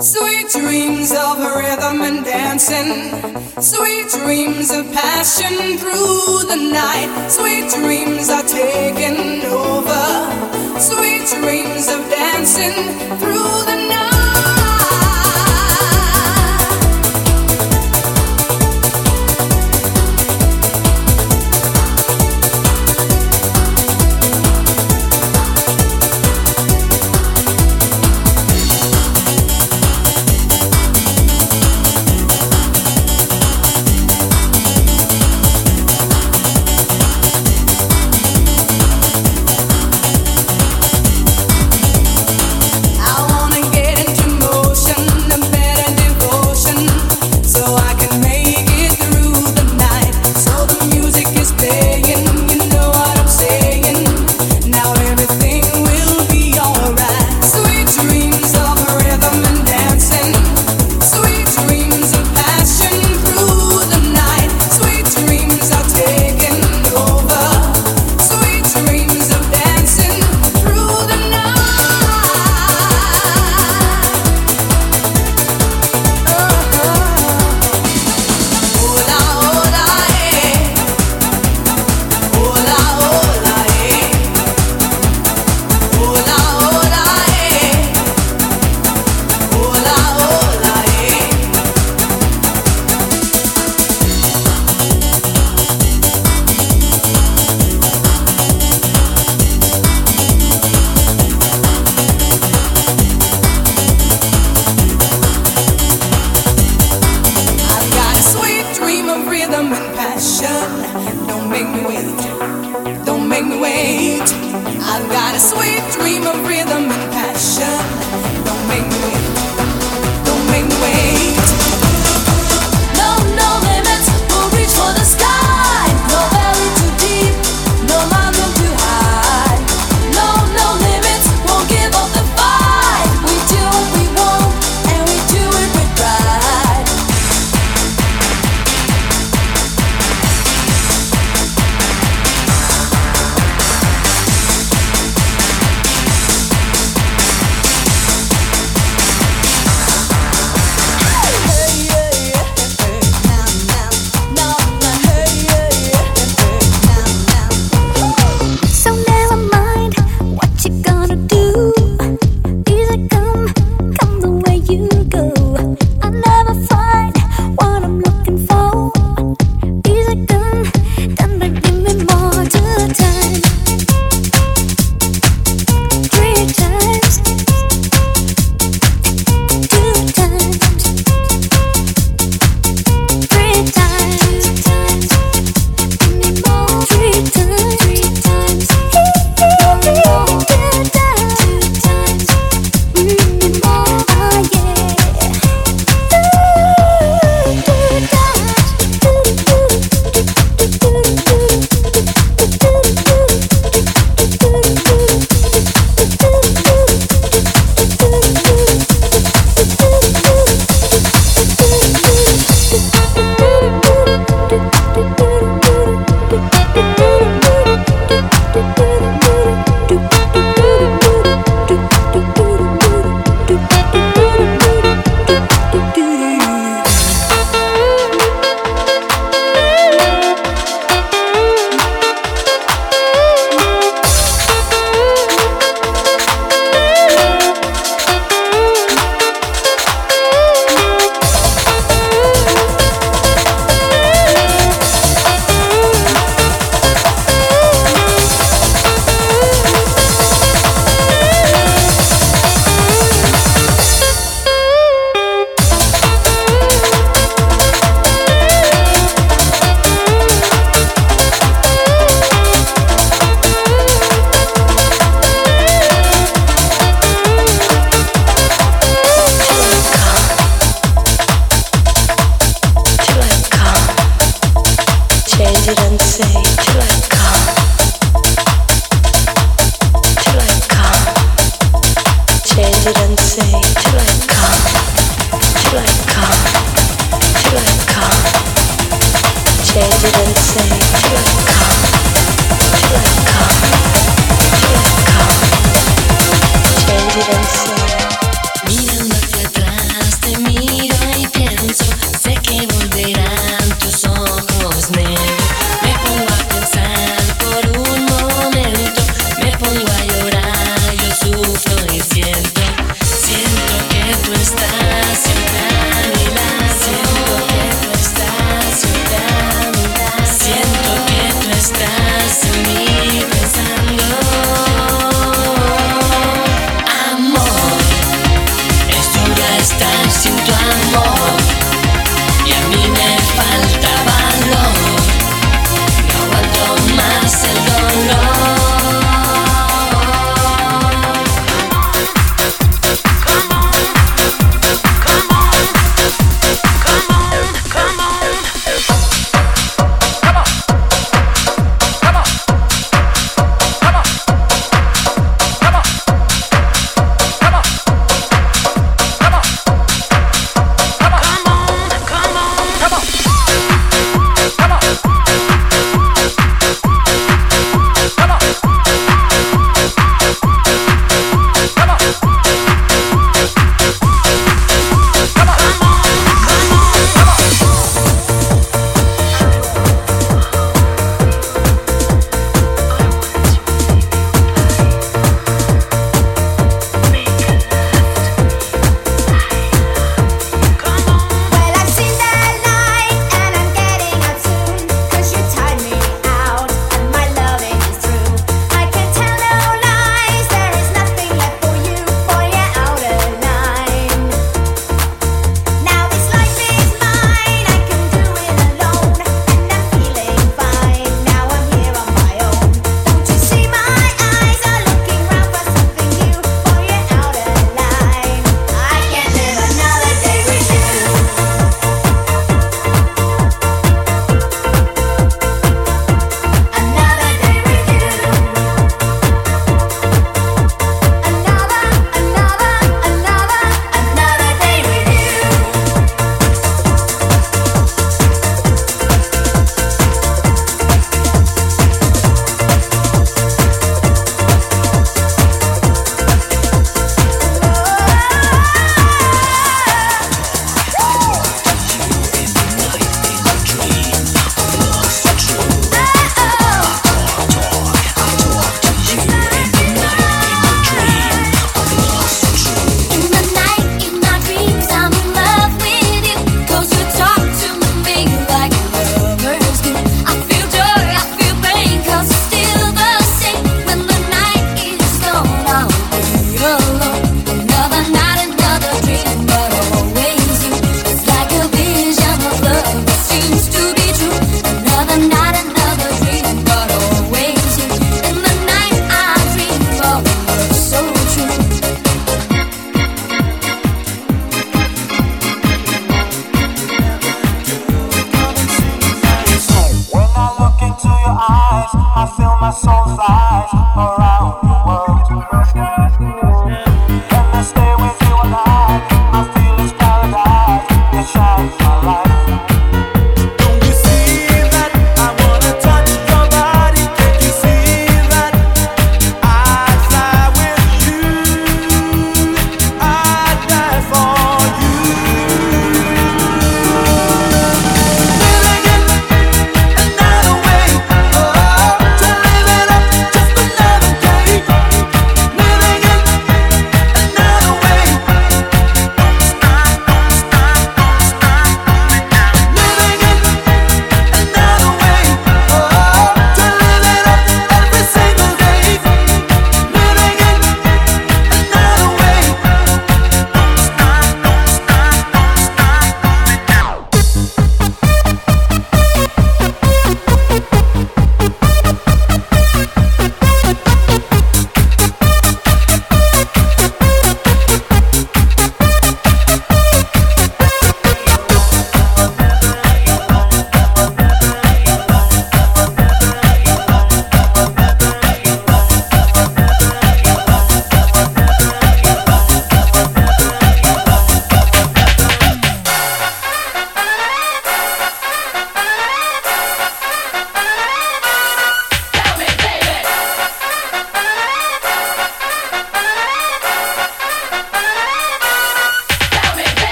Sweet dreams of rhythm and dancing. Sweet dreams of passion through the night. Sweet dreams are taking over. Sweet dreams of dancing through the night.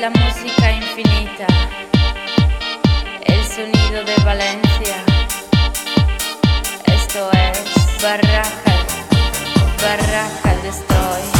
la música infinita, el sonido de Valencia. Esto es Barraca, Barraca estoy.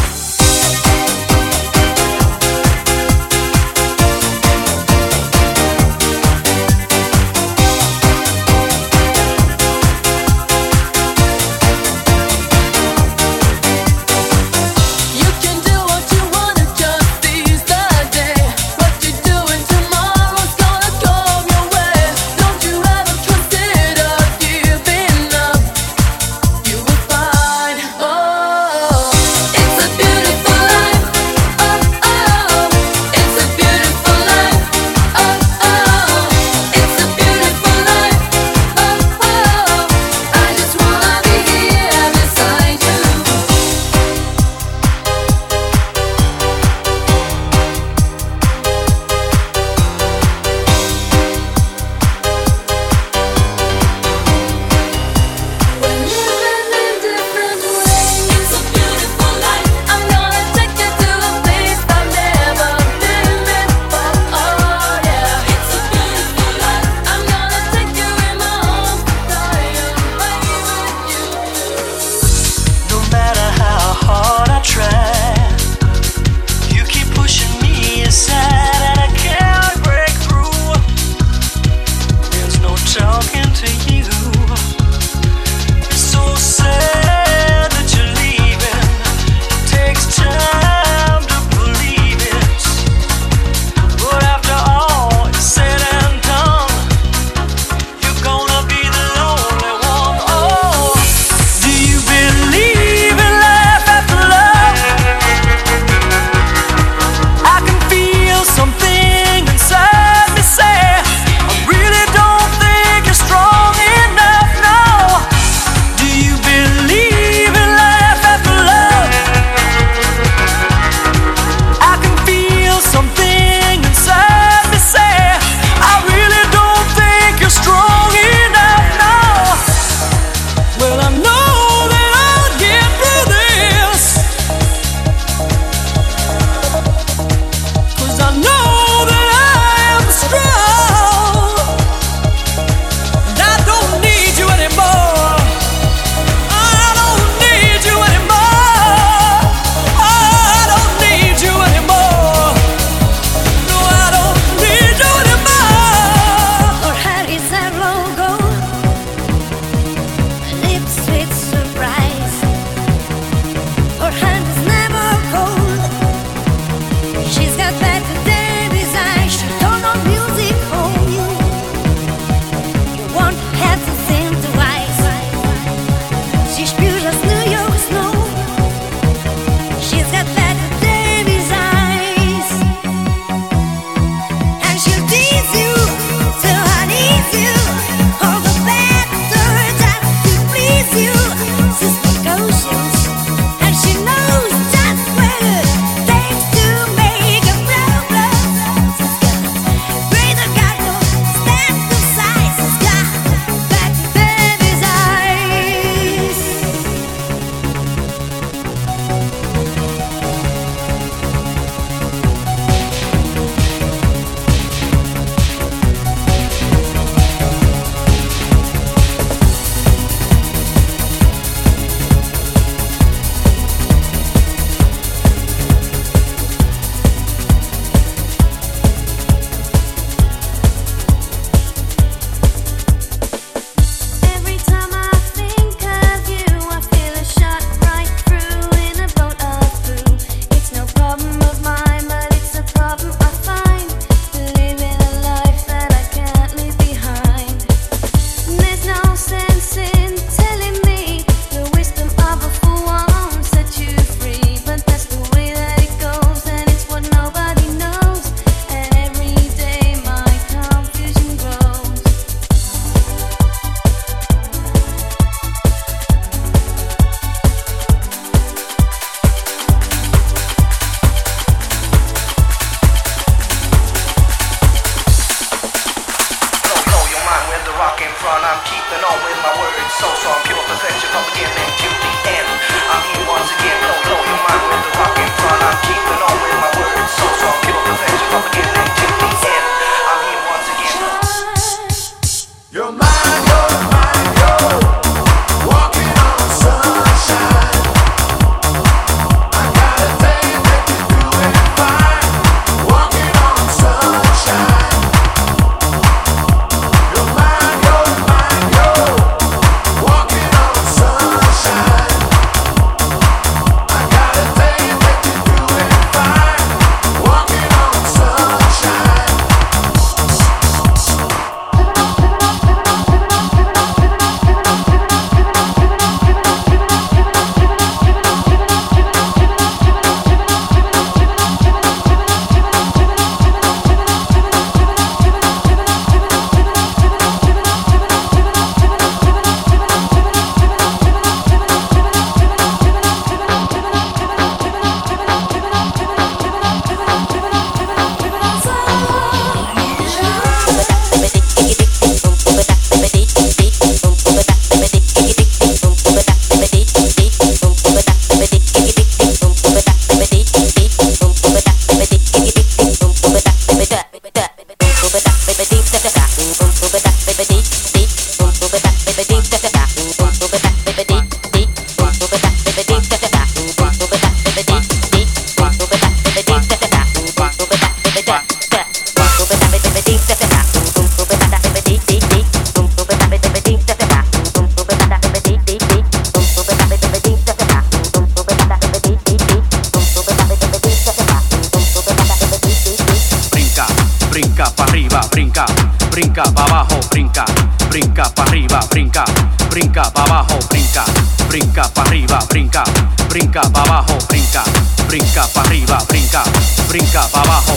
Pa' arriba, brinca, brinca Pa' abajo, brinca, brinca Pa' arriba, brinca, brinca Pa' abajo, brinca, brinca Pa' arriba, brinca, brinca Pa' abajo, brinca, brinca para arriba, brinca, brinca para abajo.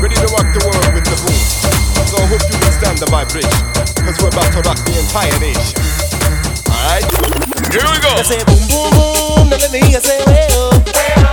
Ready to rock the world with the boom. So I hope you can stand the vibration. Cause we're about to rock the entire nation. Alright? Here we go. Let's say boom boom boom. mundo de mi.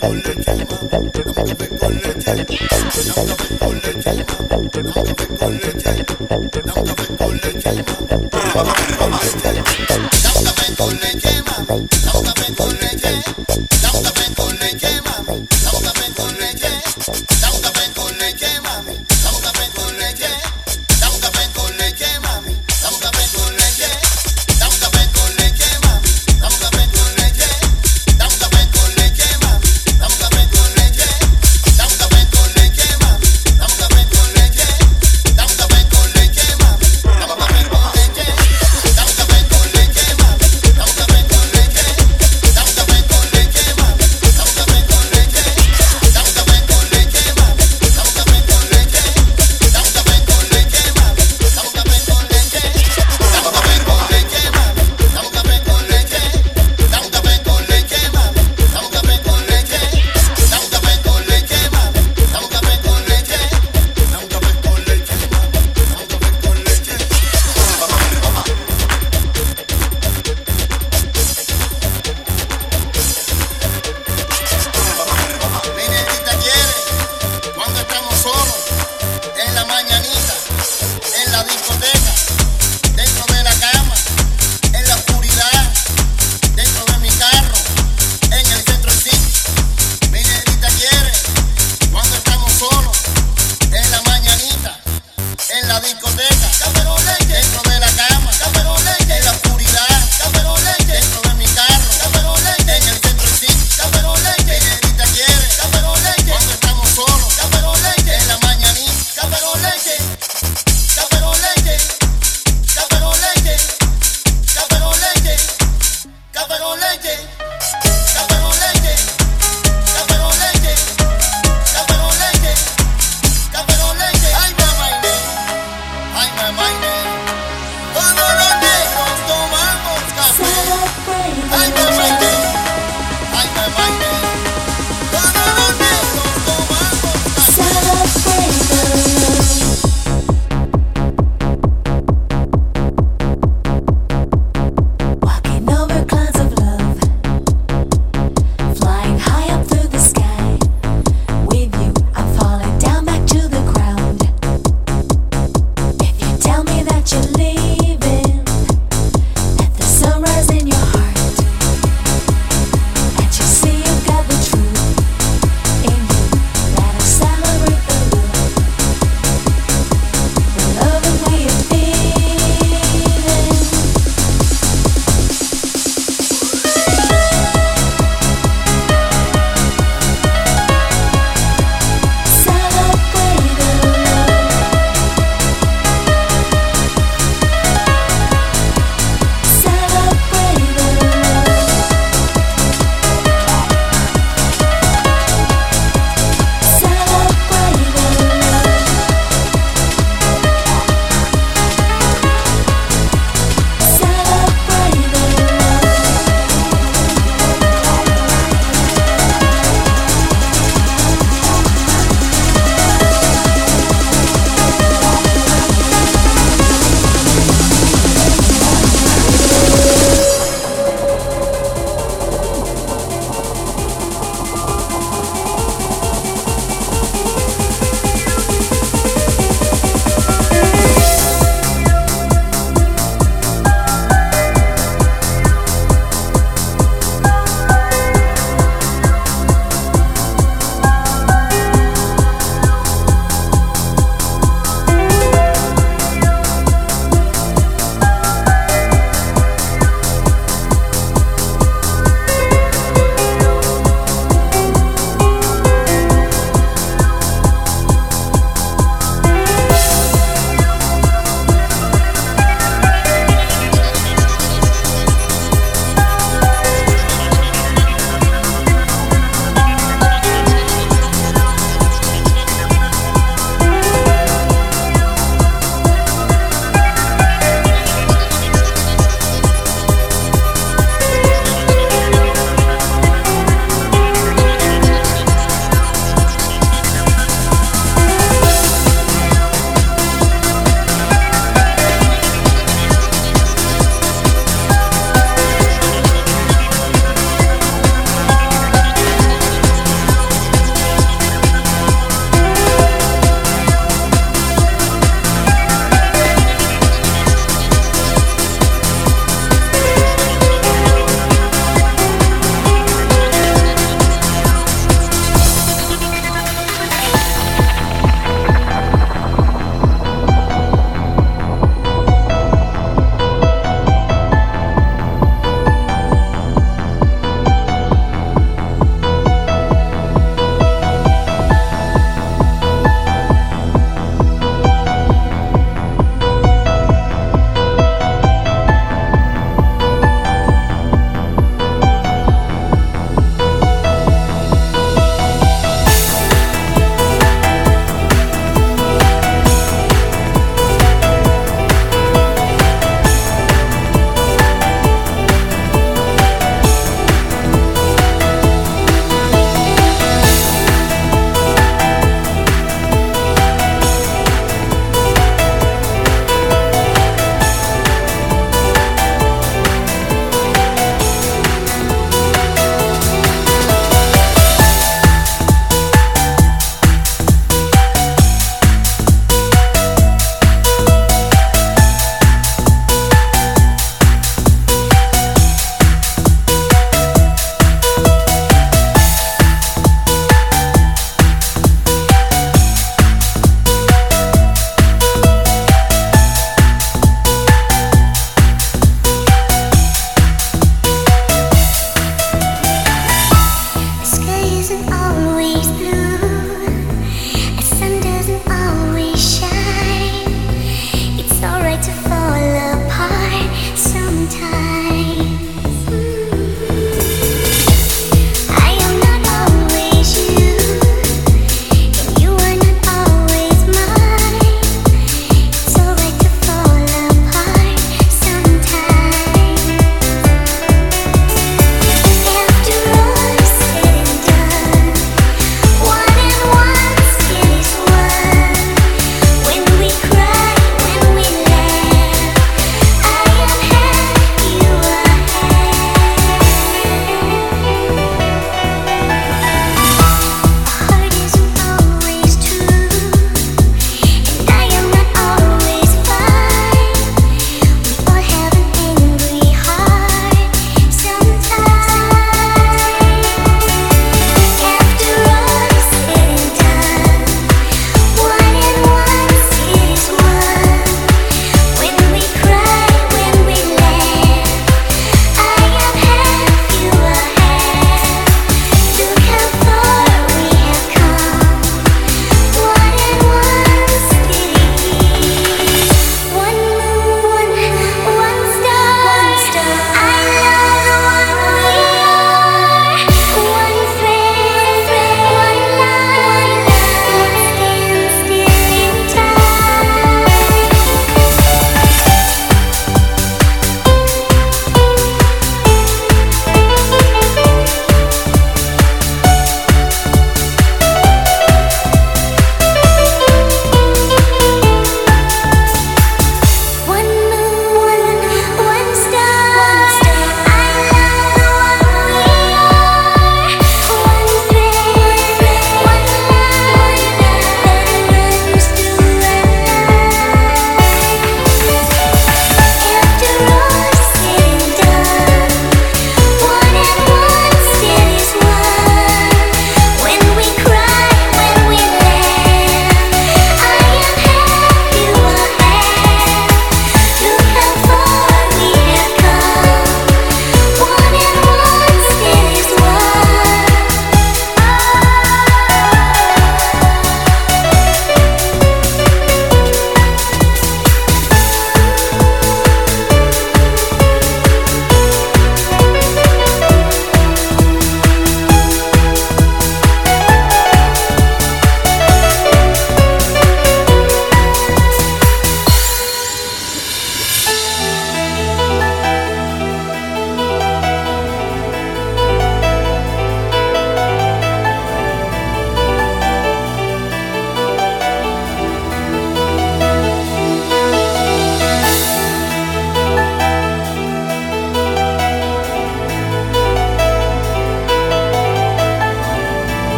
Don't